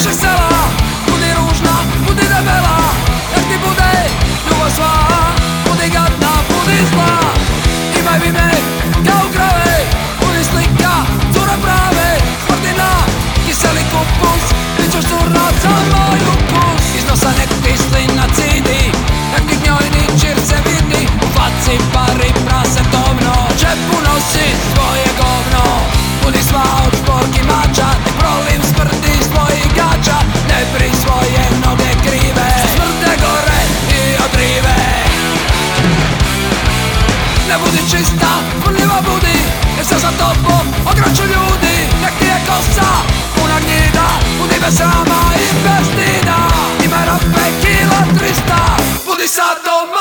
naše sela Bude ružna, bude debela Jak ti bude ljubav sva Bude gadna, bude zla sama impertina Nimera pe kila 300 Budi sad doma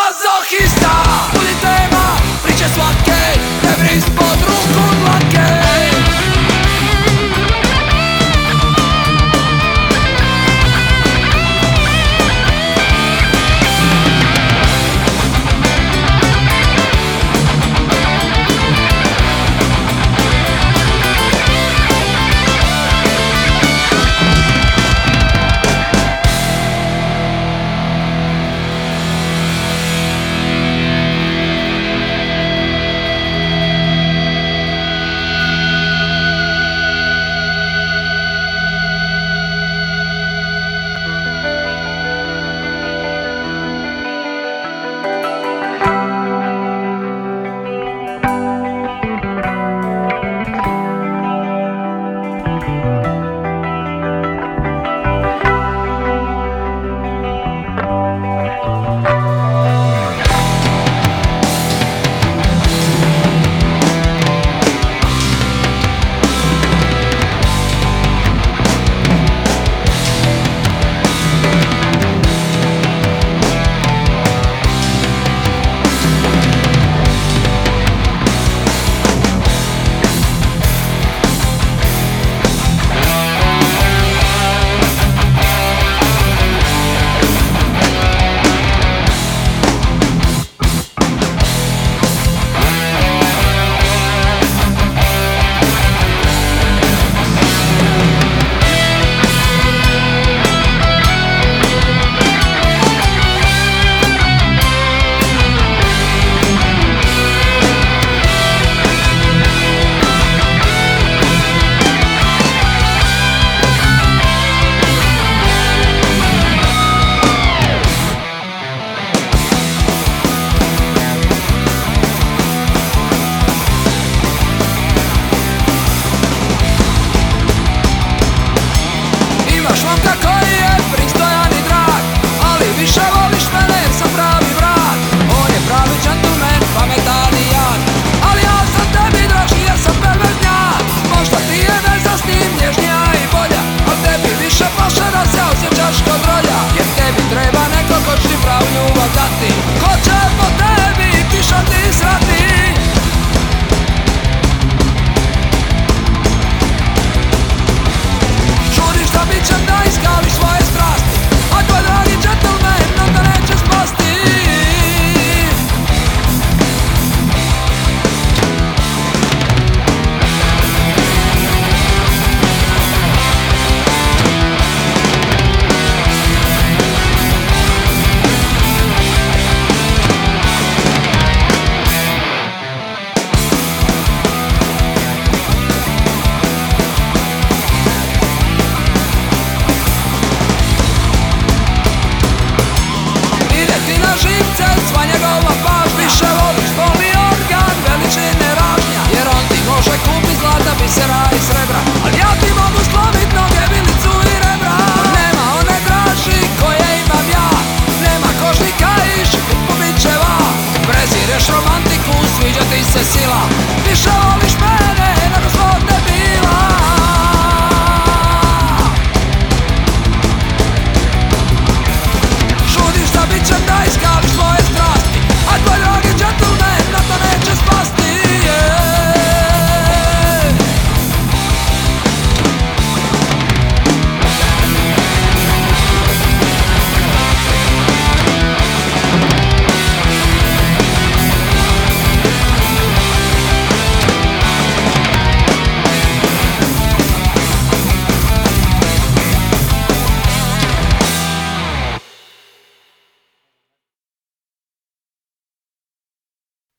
Doszłam do końca